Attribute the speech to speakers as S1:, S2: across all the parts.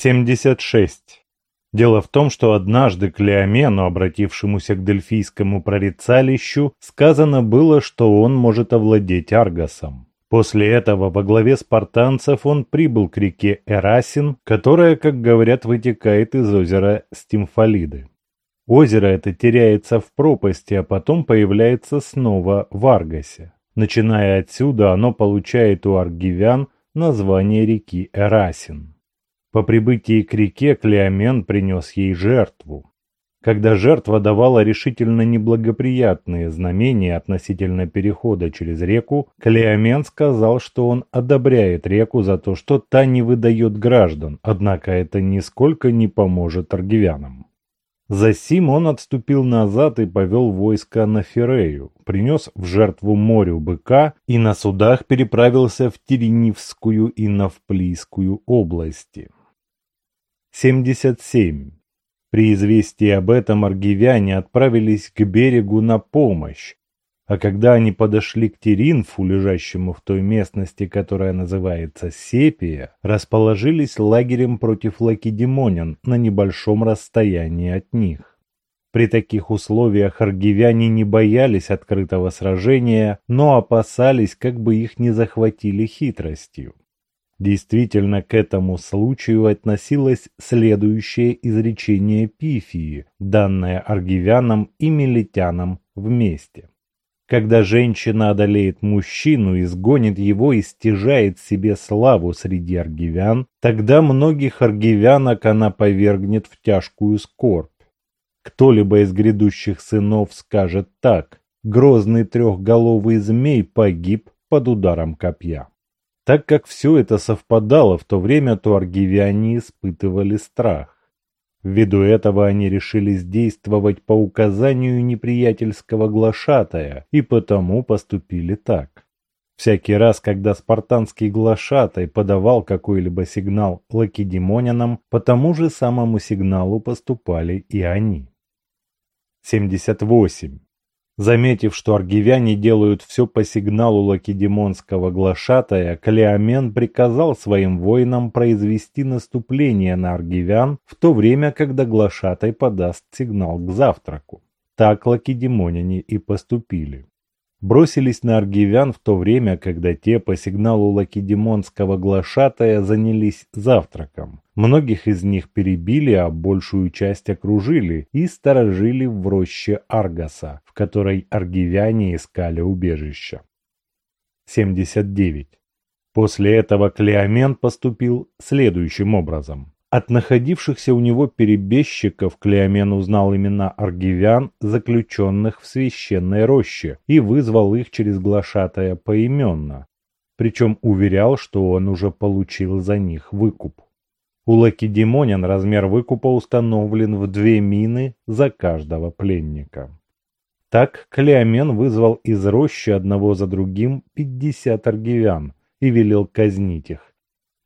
S1: 76. Дело в том, что однажды Клеомену, обратившемуся к дельфийскому прорицалищу, сказано было, что он может овладеть Аргосом. После этого во главе спартанцев он прибыл к реке Эрасин, которая, как говорят, вытекает из озера Стимфалиды. Озеро это теряется в пропасти, а потом появляется снова в Аргосе. Начиная отсюда, оно получает у аргивян название реки Эрасин. По прибытии к реке Клеомен принес ей жертву. Когда жертва давала решительно неблагоприятные знамения относительно перехода через реку, Клеомен сказал, что он одобряет реку за то, что та не выдает граждан, однако это нисколько не поможет аргивянам. Засим он отступил назад и повел войско на Ферею, принес в жертву морю быка и на судах переправился в Теренивскую и Навплийскую области. 77. При известии об этом аргивяне отправились к берегу на помощь, а когда они подошли к Теринфу, лежащему в той местности, которая называется Сепия, расположились лагерем против лакедемонян на небольшом расстоянии от них. При таких условиях аргивяне не боялись открытого сражения, но опасались, как бы их не захватили хитростью. Действительно, к этому случаю относилось следующее изречение Пифии, данное аргивянам и милетянам вместе. Когда женщина одолеет мужчину, изгонит его и стяжает себе славу среди аргивян, тогда многих аргивянок она повергнет в тяжкую скорбь. Кто-либо из грядущих сынов скажет так, грозный трехголовый змей погиб под ударом копья. Так как все это совпадало в то время, то аргивяне испытывали страх. Ввиду этого они решили действовать по указанию неприятельского глашатая и потому поступили так. Всякий раз, когда спартанский глашатай подавал какой-либо сигнал лакедемонянам, по тому же самому сигналу поступали и они. 78. Заметив, что аргивяне делают все по сигналу лакедемонского глашатая, Калиамен приказал своим воинам произвести наступление на аргивян в то время, когда глашатай подаст сигнал к завтраку. Так лакедемоняне и поступили бросились на аргивян в то время, когда те по сигналу лакедемонского глашатая занялись завтраком. Многих из них перебили, а большую часть окружили и сторожили в роще Аргаса, в которой аргивяне искали убежища. 79. После этого Клеомен поступил следующим образом. От находившихся у него перебежчиков Клеомен узнал имена аргивян, заключенных в священной роще, и вызвал их через глашатая поименно, причем уверял, что он уже получил за них выкуп. У лакедемонян размер выкупа установлен в две мины за каждого пленника. Так Клеомен вызвал из рощи одного за другим пятьдесят аргивян и велел казнить их.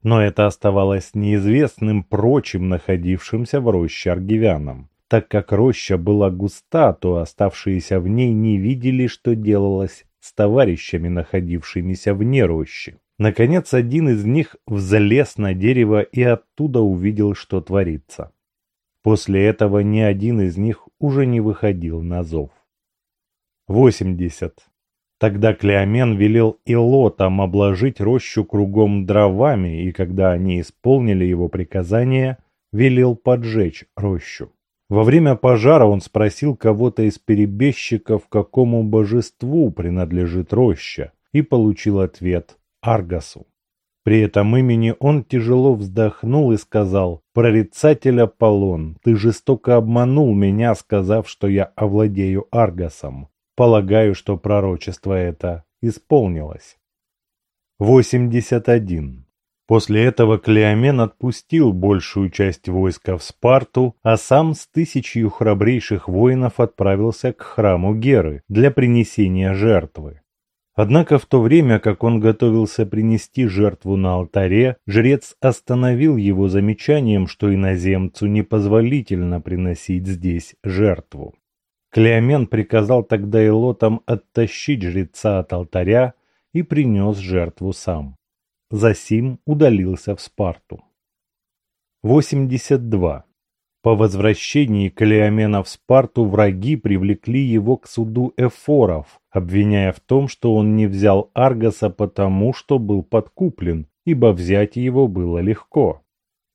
S1: Но это оставалось неизвестным прочим находившимся в роще аргивянам. Так как роща была густа, то оставшиеся в ней не видели, что делалось с товарищами, находившимися вне рощи. Наконец, один из них взлез на дерево и оттуда увидел, что творится. После этого ни один из них уже не выходил на зов. 80. Тогда Клеомен велел Илотам обложить рощу кругом дровами, и когда они исполнили его приказание, велел поджечь рощу. Во время пожара он спросил кого-то из перебежчиков, какому божеству принадлежит роща, и получил ответ Аргасу. При этом имени он тяжело вздохнул и сказал, «Прорицатель Аполлон, ты жестоко обманул меня, сказав, что я овладею Аргасом. Полагаю, что пророчество это исполнилось. 81. После этого Клеомен отпустил большую часть войска в Спарту, а сам с тысячью храбрейших воинов отправился к храму Геры для принесения жертвы. Однако в то время, как он готовился принести жертву на алтаре, жрец остановил его замечанием, что иноземцу непозволительно приносить здесь жертву. Клеомен приказал тогда Илотам оттащить жреца от алтаря и принес жертву сам. Засим удалился в Спарту. 82. По возвращении Калиомена в Спарту враги привлекли его к суду эфоров, обвиняя в том, что он не взял Аргоса потому, что был подкуплен, ибо взять его было легко.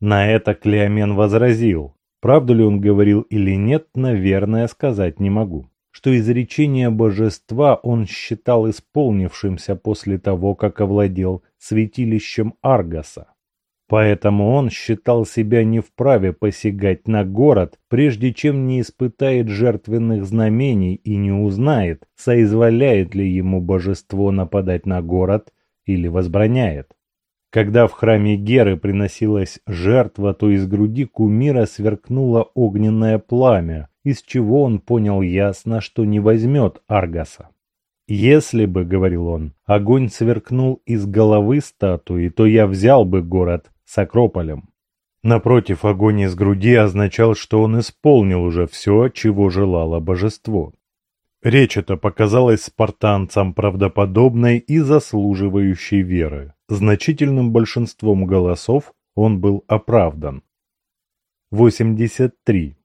S1: На это Клеомен возразил. Правду ли он говорил или нет, наверное, сказать не могу. Что изречение божества он считал исполнившимся после того, как овладел святилищем Аргоса. Поэтому он считал себя не вправе посягать на город, прежде чем не испытает жертвенных знамений и не узнает, соизволяет ли ему божество нападать на город или возбраняет. Когда в храме Геры приносилась жертва, то из груди кумира сверкнуло огненное пламя, из чего он понял ясно, что не возьмет Аргаса. «Если бы, — говорил он, — огонь сверкнул из головы статуи, то я взял бы город с Акрополем». Напротив, огонь из груди означал, что он исполнил уже все, чего желало божество. Речь эта показалась спартанцам правдоподобной и заслуживающей веры. Значительным большинством голосов он был оправдан. 83.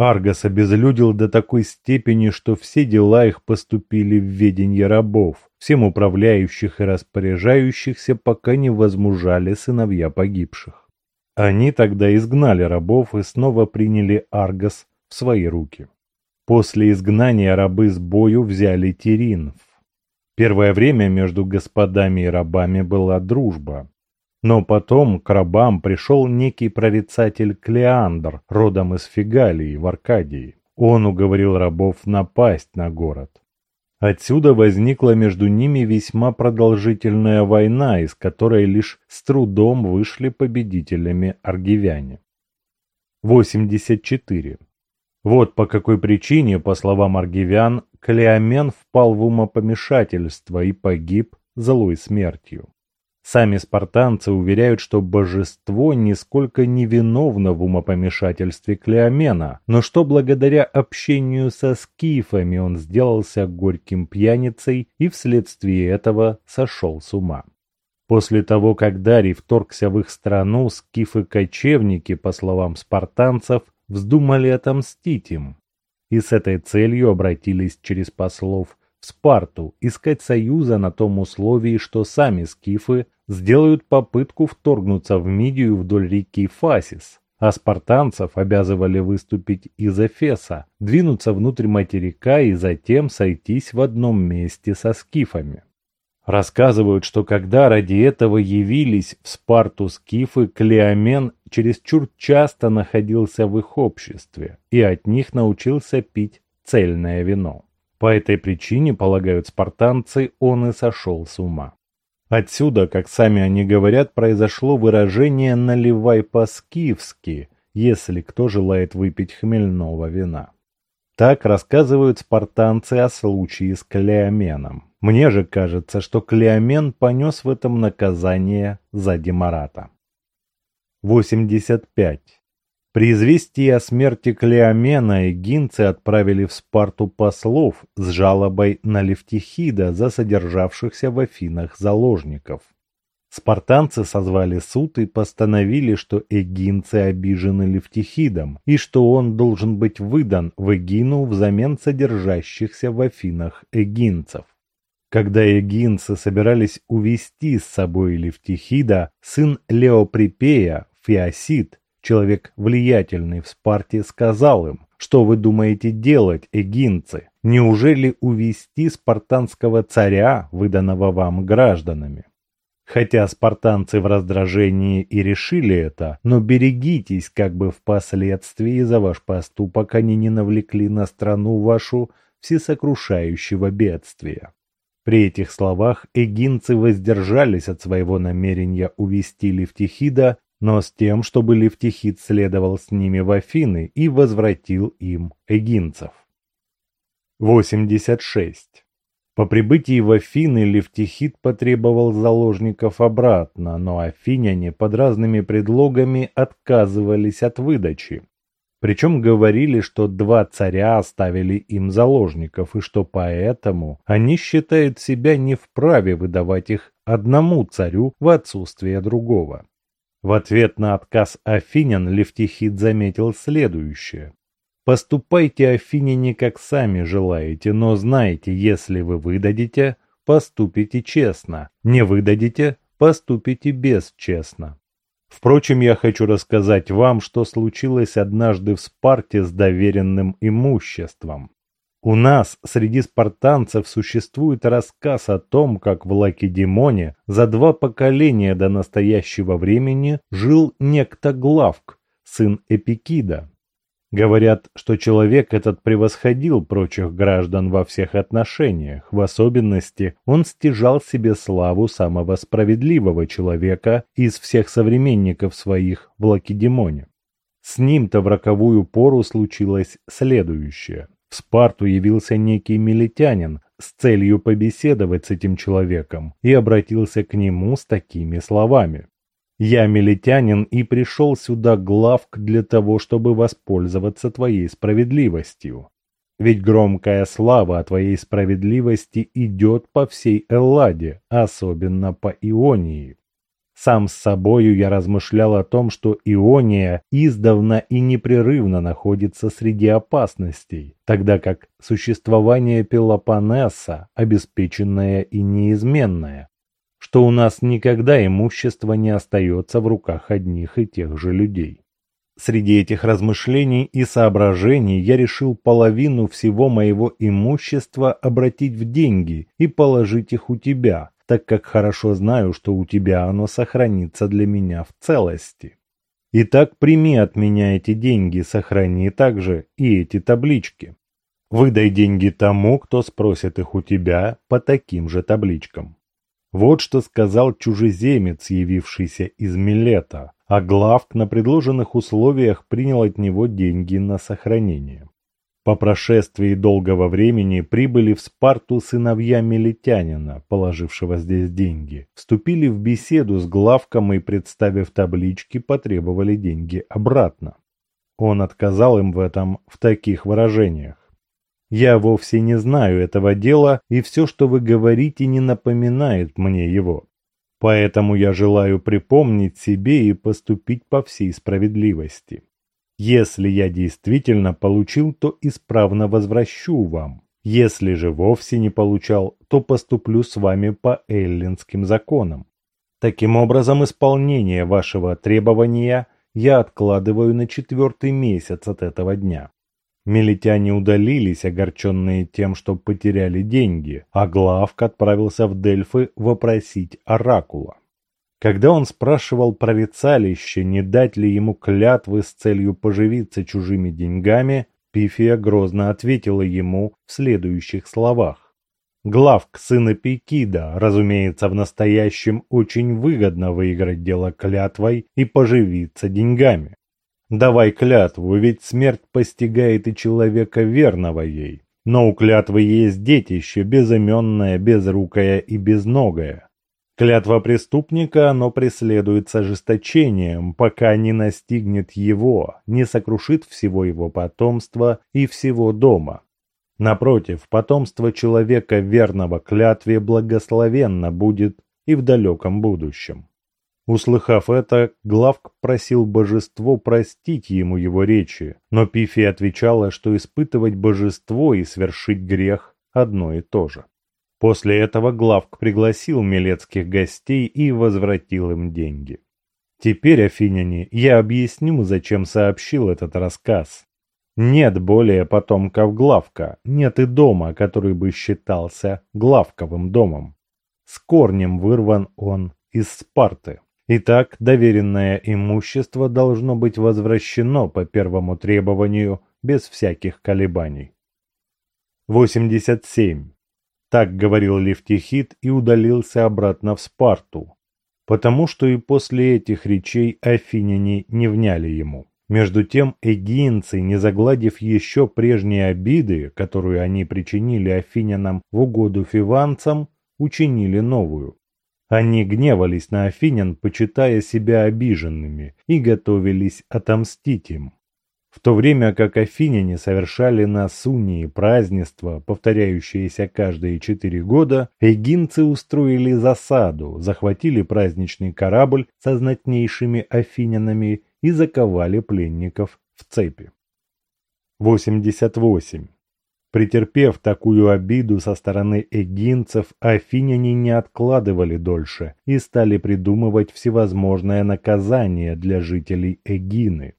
S1: Аргос обезлюдил до такой степени, что все дела их поступили в ведение рабов, всем управляющих и распоряжающихся, пока не возмужали сыновья погибших. Они тогда изгнали рабов и снова приняли Аргос в свои руки. После изгнания рабы с бою взяли Теринф. Первое время между господами и рабами была дружба. Но потом к рабам пришел некий прорицатель Клеандр, родом из Фигалии в Аркадии. Он уговорил рабов напасть на город. Отсюда возникла между ними весьма продолжительная война, из которой лишь с трудом вышли победителями аргивяне. 84. Вот по какой причине, по словам аргивян, Клеомен впал в умопомешательство и погиб злой смертью. Сами спартанцы уверяют, что божество нисколько не виновно в умопомешательстве Клеомена, но что благодаря общению со скифами он сделался горьким пьяницей и вследствие этого сошел с ума. После того, как Дарий вторгся в их страну, скифы-кочевники, по словам спартанцев, вздумали отомстить им. И с этой целью обратились через послов в Спарту искать союза на том условии, что сами скифы сделают попытку вторгнуться в Мидию вдоль реки Фасис, а спартанцев обязывали выступить из Эфеса, двинуться внутрь материка и затем сойтись в одном месте со скифами. Рассказывают, что когда ради этого явились в Спарту скифы, Клеомен чересчур часто находился в их обществе и от них научился пить цельное вино. По этой причине, полагают спартанцы, он и сошел с ума. Отсюда, как сами они говорят, произошло выражение «наливай по-скифски», если кто желает выпить хмельного вина. Так рассказывают спартанцы о случае с Клеоменом. Мне же кажется, что Клеомен понес в этом наказание за Демарата. 85. При известии о смерти Клеомена эгинцы отправили в Спарту послов с жалобой на Левтихида за содержавшихся в Афинах заложников. Спартанцы созвали суд и постановили, что эгинцы обижены Левтихидом и что он должен быть выдан в Эгину взамен содержащихся в Афинах эгинцев. Когда эгинцы собирались увести с собой Левтихида, сын Леоприпея, Феосид, человек влиятельный в Спарте, сказал им, что вы думаете делать, эгинцы? Неужели увести спартанского царя, выданного вам гражданами? Хотя спартанцы в раздражении и решили это, но берегитесь, как бы впоследствии за ваш поступок они не навлекли на страну вашу всесокрушающего бедствия. При этих словах эгинцы воздержались от своего намерения увести Левтихида, но с тем, чтобы Левтихид следовал с ними в Афины и возвратил им эгинцев. 86. По прибытии в Афины Левтихид потребовал заложников обратно, но афиняне под разными предлогами отказывались от выдачи. Причем говорили, что два царя оставили им заложников, и что поэтому они считают себя не вправе выдавать их одному царю в отсутствие другого. В ответ на отказ Афинян Левтихид заметил следующее. «Поступайте, афиняне, как сами желаете, но знайте, если вы выдадите, поступите честно, не выдадите, поступите бесчестно. Впрочем, я хочу рассказать вам, что случилось однажды в Спарте с доверенным имуществом. У нас среди спартанцев существует рассказ о том, как в Лакедемоне за два поколения до настоящего времени жил некто Главк, сын Эпикида. Говорят, что человек этот превосходил прочих граждан во всех отношениях, в особенности он стяжал себе славу самого справедливого человека из всех современников своих в Лакедемоне. С ним-то в роковую пору случилось следующее – в Спарту явился некий милитянин с целью побеседовать с этим человеком и обратился к нему с такими словами. «Я милитянин и пришел сюда, Главк, для того, чтобы воспользоваться твоей справедливостью. Ведь громкая слава о твоей справедливости идет по всей Элладе, особенно по Ионии. Сам с собою я размышлял о том, что Иония издавна и непрерывно находится среди опасностей, тогда как существование Пелопоннеса обеспеченное и неизменное, что у нас никогда имущество не остается в руках одних и тех же людей. Среди этих размышлений и соображений я решил половину всего моего имущества обратить в деньги и положить их у тебя, так как хорошо знаю, что у тебя оно сохранится для меня в целости. Итак, прими от меня эти деньги, сохрани также и эти таблички. Выдай деньги тому, кто спросит их у тебя по таким же табличкам. Вот что сказал чужеземец, явившийся из Милета, а Главк на предложенных условиях принял от него деньги на сохранение. По прошествии долгого времени прибыли в Спарту сыновья Мелитянина, положившего здесь деньги, вступили в беседу с главком и, представив таблички, потребовали деньги обратно. Он отказал им в этом в таких выражениях. «Я вовсе не знаю этого дела, и все, что вы говорите, не напоминает мне его. Поэтому я желаю припомнить себе и поступить по всей справедливости». Если я действительно получил, то исправно возвращу вам. Если же вовсе не получал, то поступлю с вами по эллинским законам. Таким образом, исполнение вашего требования я откладываю на четвертый месяц от этого дня. Милитяне удалились, огорченные тем, что потеряли деньги, а Главк отправился в Дельфы вопросить оракула. Когда он спрашивал прорицалище, не дать ли ему клятвы с целью поживиться чужими деньгами, Пифия грозно ответила ему в следующих словах. Главк сына Пикида, разумеется, в настоящем очень выгодно выиграть дело клятвой и поживиться деньгами. Давай клятву, ведь смерть постигает и человека верного ей. Но у клятвы есть детище, безыменное, безрукое и безногое. Клятва преступника оно преследует с ожесточением, пока не настигнет его, не сокрушит всего его потомства и всего дома. Напротив, потомство человека верного клятве благословенно будет и в далеком будущем. Услыхав это, Главк просил божество простить ему его речи, но Пифия отвечала, что испытывать божество и свершить грех – одно и то же. После этого Главк пригласил милецких гостей и возвратил им деньги. Теперь, афиняне, я объясню, зачем сообщил этот рассказ. Нет более потомков Главка, нет и дома, который бы считался Главковым домом. С корнем вырван он из Спарты. Итак, доверенное имущество должно быть возвращено по первому требованию без всяких колебаний. 87. Так говорил Левтихит и удалился обратно в Спарту, потому что и после этих речей афиняне не вняли ему. Между тем эгинцы, не загладив еще прежние обиды, которую они причинили афинянам в угоду фиванцам, учинили новую. Они гневались на афинян, почитая себя обиженными, и готовились отомстить им. В то время как афиняне совершали на Сунии празднества, повторяющиеся каждые четыре года, эгинцы устроили засаду, захватили праздничный корабль со знатнейшими афинянами и заковали пленников в цепи. 88. Претерпев такую обиду со стороны эгинцев, афиняне не откладывали дольше и стали придумывать всевозможное наказание для жителей Эгины.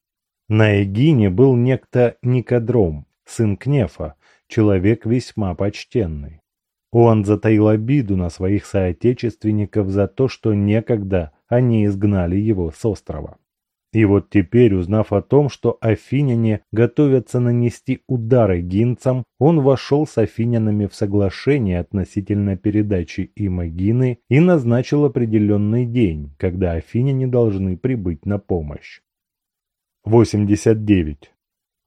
S1: На Эгине был некто Никодром, сын Кнефа, человек весьма почтенный. Он затаил обиду на своих соотечественников за то, что некогда они изгнали его с острова. И вот теперь, узнав о том, что афиняне готовятся нанести удары гинцам, он вошел с афинянами в соглашение относительно передачи им Агины и назначил определенный день, когда афиняне должны прибыть на помощь. 89.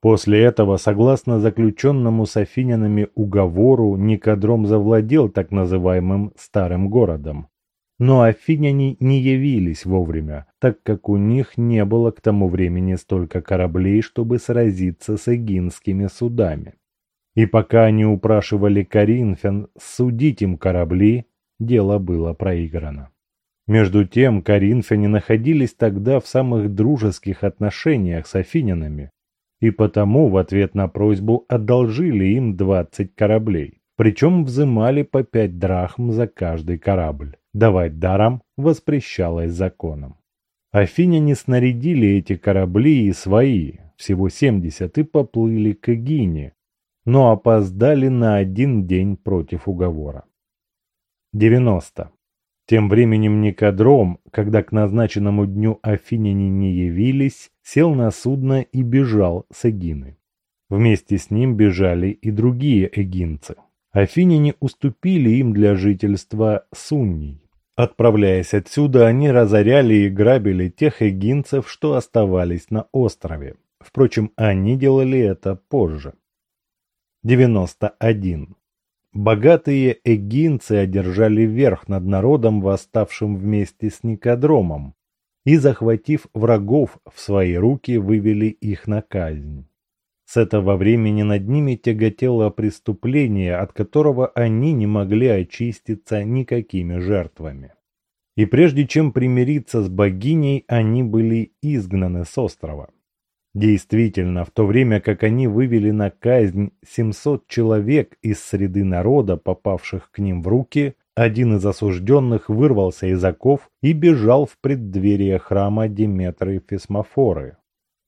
S1: После этого, согласно заключенному с афинянами уговору, Никодром завладел так называемым «старым городом». Но афиняне не явились вовремя, так как у них не было к тому времени столько кораблей, чтобы сразиться с эгинскими судами. И пока они упрашивали Коринфян судить им корабли, дело было проиграно. Между тем, коринфяне находились тогда в самых дружеских отношениях с афинянами, и потому в ответ на просьбу одолжили им 20 кораблей, причем взымали по 5 драхм за каждый корабль. Давать даром воспрещалось законом. Афиняне снарядили эти корабли и свои, всего 70, и поплыли к Эгине, но опоздали на один день против уговора. 90. Тем временем Никодром, когда к назначенному дню афиняне не явились, сел на судно и бежал с Эгины. Вместе с ним бежали и другие эгинцы. Афиняне уступили им для жительства Сунний. Отправляясь отсюда, они разоряли и грабили тех эгинцев, что оставались на острове. Впрочем, они делали это позже. 91. Богатые эгинцы одержали верх над народом, восставшим вместе с Никодромом, и, захватив врагов в свои руки, вывели их на казнь. С этого времени над ними тяготело преступление, от которого они не могли очиститься никакими жертвами. И прежде чем примириться с богиней, они были изгнаны с острова. Действительно, в то время как они вывели на казнь 700 человек из среды народа, попавших к ним в руки, один из осужденных вырвался из оков и бежал в преддверие храма Деметры Фесмофоры.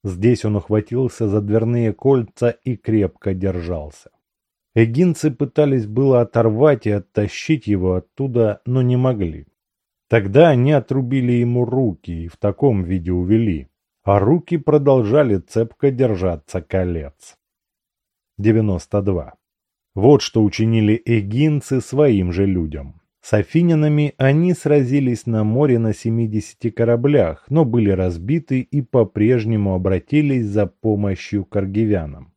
S1: Здесь он ухватился за дверные кольца и крепко держался. Эгинцы пытались было оторвать и оттащить его оттуда, но не могли. Тогда они отрубили ему руки и в таком виде увели а руки продолжали цепко держаться колец. 92. Вот что учинили эгинцы своим же людям. С афинянами они сразились на море на 70 кораблях, но были разбиты и по-прежнему обратились за помощью к аргивянам.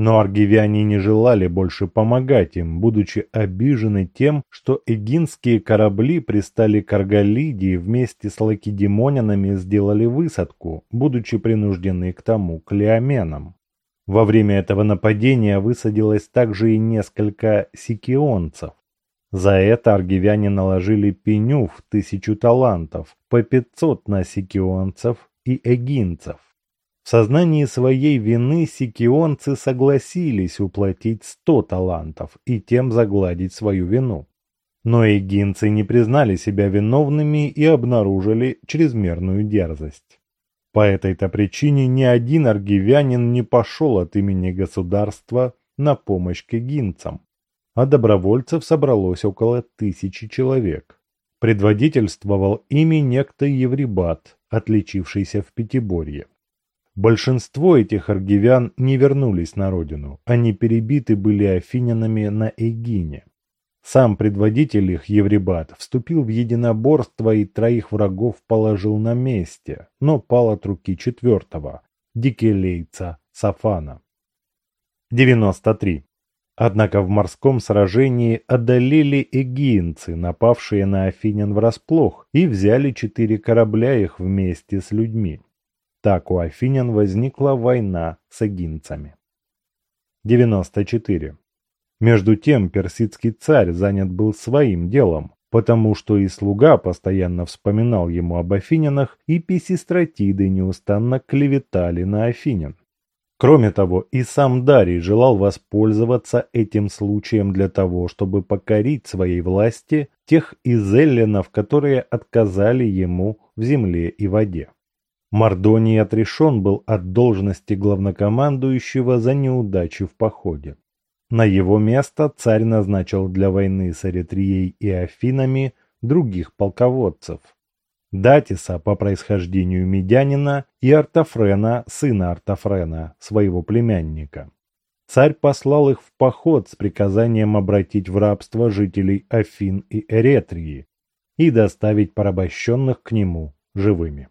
S1: Но аргивяне не желали больше помогать им, будучи обижены тем, что эгинские корабли пристали к Арголиде и вместе с лакедемонянами сделали высадку, будучи принуждены к тому клеоменам. Во время этого нападения высадилось также и несколько сикионцев. За это аргивяне наложили пеню в тысячу талантов, по пятьсот на сикионцев и эгинцев. В сознании своей вины сикионцы согласились уплатить сто талантов и тем загладить свою вину. Но эгинцы не признали себя виновными и обнаружили чрезмерную дерзость. По этой-то причине ни один аргивянин не пошел от имени государства на помощь к эгинцам, а добровольцев собралось около тысячи человек. Предводительствовал ими некто Евребат, отличившийся в Пятиборье. Большинство этих аргивян не вернулись на родину, они перебиты были афинянами на Эгине. Сам предводитель их, Евребат, вступил в единоборство и троих врагов положил на месте, но пал от руки четвертого, дикелейца Сафана. 93. Однако в морском сражении одолели эгинцы, напавшие на афинян врасплох, и взяли четыре корабля их вместе с людьми. Так у афинян возникла война с агинцами. 94. Между тем персидский царь занят был своим делом, потому что и слуга постоянно вспоминал ему об афинянах, и писистратиды неустанно клеветали на афинян. Кроме того, и сам Дарий желал воспользоваться этим случаем для того, чтобы покорить своей власти тех из эллинов, которые отказали ему в земле и воде. Мардоний отрешен был от должности главнокомандующего за неудачу в походе. На его место царь назначил для войны с Эритрией и Афинами других полководцев. Датиса по происхождению медянина и Артафрена, сына Артафрена, своего племянника. Царь послал их в поход с приказанием обратить в рабство жителей Афин и Эретрии и доставить порабощенных к нему живыми.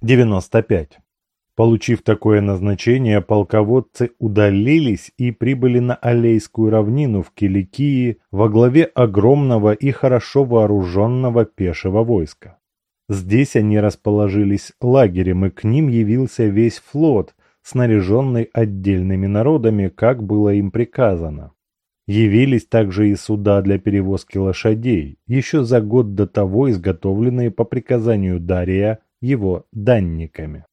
S1: 95. Получив такое назначение, полководцы удалились и прибыли на Алейскую равнину в Киликии во главе огромного и хорошо вооруженного пешего войска. Здесь они расположились лагерем, и к ним явился весь флот, снаряженный отдельными народами, как было им приказано. Явились также и суда для перевозки лошадей, еще за год до того изготовленные по приказанию Дария его данниками.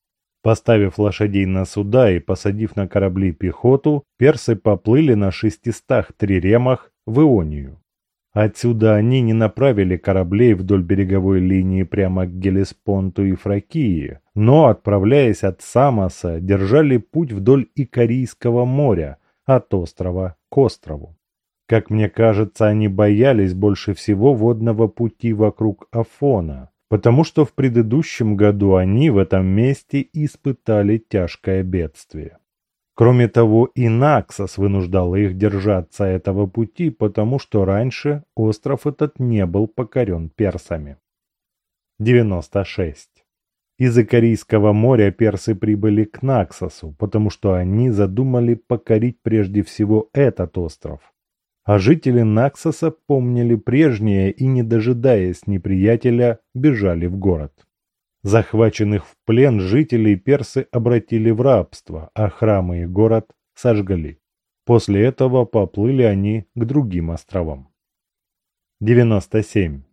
S1: Поставив лошадей на суда и посадив на корабли пехоту, персы поплыли на шестистах триремах в Ионию. Отсюда они не направили кораблей вдоль береговой линии прямо к Гелеспонту и Фракии, но, отправляясь от Самоса, держали путь вдоль Икарийского моря, от острова к острову. Как мне кажется, они боялись больше всего водного пути вокруг Афона, потому что в предыдущем году они в этом месте испытали тяжкое бедствие. Кроме того, и Наксос вынуждал их держаться этого пути, потому что раньше остров этот не был покорен персами. 96. Из Икарийского моря персы прибыли к Наксосу, потому что они задумали покорить прежде всего этот остров, а жители Наксоса помнили прежнее и, не дожидаясь неприятеля, бежали в город. Захваченных в плен жителей персы обратили в рабство, а храмы и город сожгли. После этого поплыли они к другим островам. 97.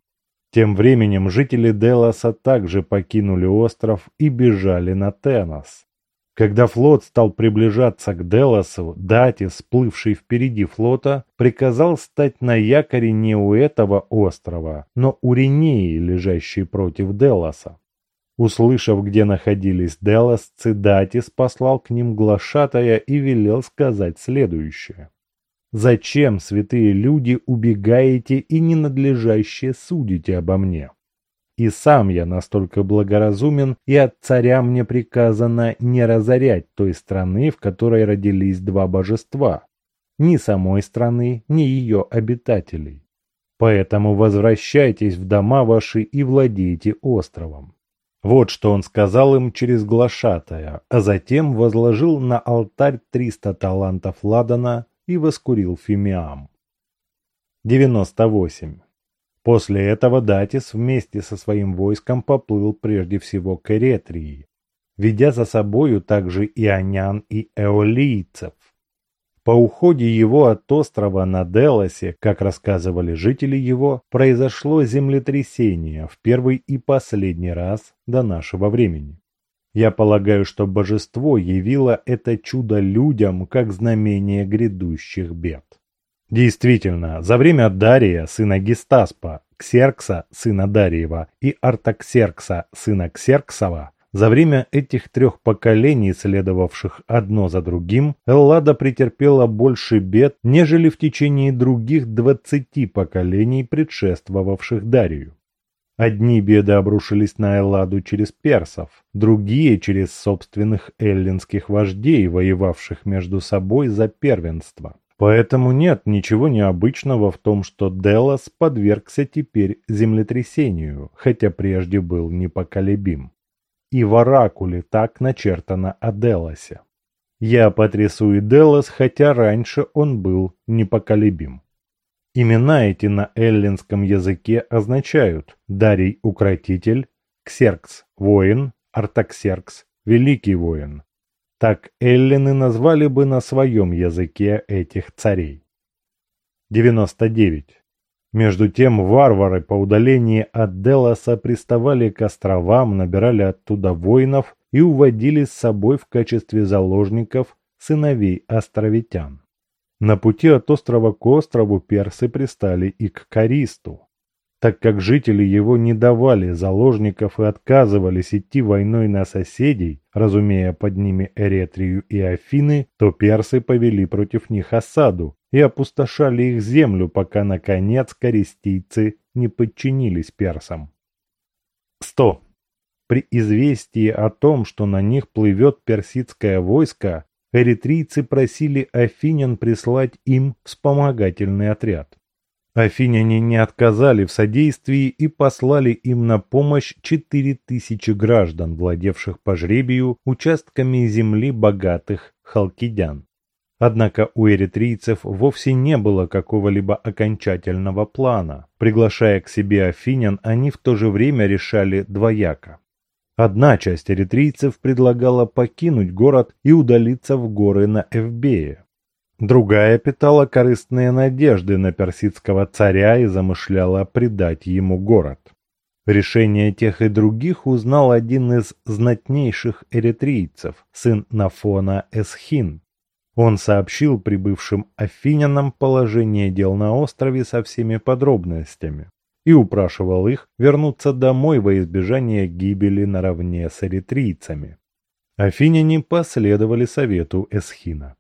S1: Тем временем жители Делоса также покинули остров и бежали на Тенос. Когда флот стал приближаться к Делосу, Дати, сплывший впереди флота, приказал стать на якоре не у этого острова, но у Ринеи, лежащей против Делоса. Услышав, где находились Делосцы, Датис послал к ним глашатая и велел сказать следующее. «Зачем, святые люди, убегаете и ненадлежаще судите обо мне?» И сам я настолько благоразумен, и от царя мне приказано не разорять той страны, в которой родились два божества, ни самой страны, ни ее обитателей. Поэтому возвращайтесь в дома ваши и владейте островом. Вот что он сказал им через глашатая, а затем возложил на алтарь триста талантов ладана и воскурил фимиам. 98. После этого Датис вместе со своим войском поплыл прежде всего к Эретрии, ведя за собою также ионян и эолийцев. По уходе его от острова на Делосе, как рассказывали жители его, произошло землетрясение в первый и последний раз до нашего времени. Я полагаю, что божество явило это чудо людям как знамение грядущих бед. Действительно, за время Дария, сына Гестаспа, Ксеркса, сына Дариева, и Артаксеркса, сына Ксерксова, за время этих трех поколений, следовавших одно за другим, Эллада претерпела больше бед, нежели в течение других двадцати поколений, предшествовавших Дарию. Одни беды обрушились на Элладу через персов, другие через собственных эллинских вождей, воевавших между собой за первенство. Поэтому нет ничего необычного в том, что Делос подвергся теперь землетрясению, хотя прежде был непоколебим. И в оракуле так начертано о Делосе. Я потрясу и Делос, хотя раньше он был непоколебим. Имена эти на эллинском языке означают Дарий – укротитель, Ксеркс – воин, Артаксеркс великий воин. Так эллины назвали бы на своем языке этих царей. 99. Между тем варвары по удалении от Делоса приставали к островам, набирали оттуда воинов и уводили с собой в качестве заложников сыновей островитян. На пути от острова к острову персы пристали и к Каристу. Так как жители его не давали заложников и отказывались идти войной на соседей, разумея под ними Эретрию и Афины, то персы повели против них осаду и опустошали их землю, пока, наконец, користийцы не подчинились персам. 100. При известии о том, что на них плывет персидское войско, эритрийцы просили афинян прислать им вспомогательный отряд. Афиняне не отказали в содействии и послали им на помощь четыре тысячи граждан, владевших по жребию участками земли богатых халкидян. Однако у эритрийцев вовсе не было какого-либо окончательного плана. Приглашая к себе афинян, они в то же время решали двояко. Одна часть эритрийцев предлагала покинуть город и удалиться в горы на Эвбее. Другая питала корыстные надежды на персидского царя и замышляла предать ему город. Решение тех и других узнал один из знатнейших эритрийцев, сын Нафона Эсхин. Он сообщил прибывшим афинянам положение дел на острове со всеми подробностями и упрашивал их вернуться домой во избежание гибели наравне с эритрийцами. Афиняне последовали совету Эсхина.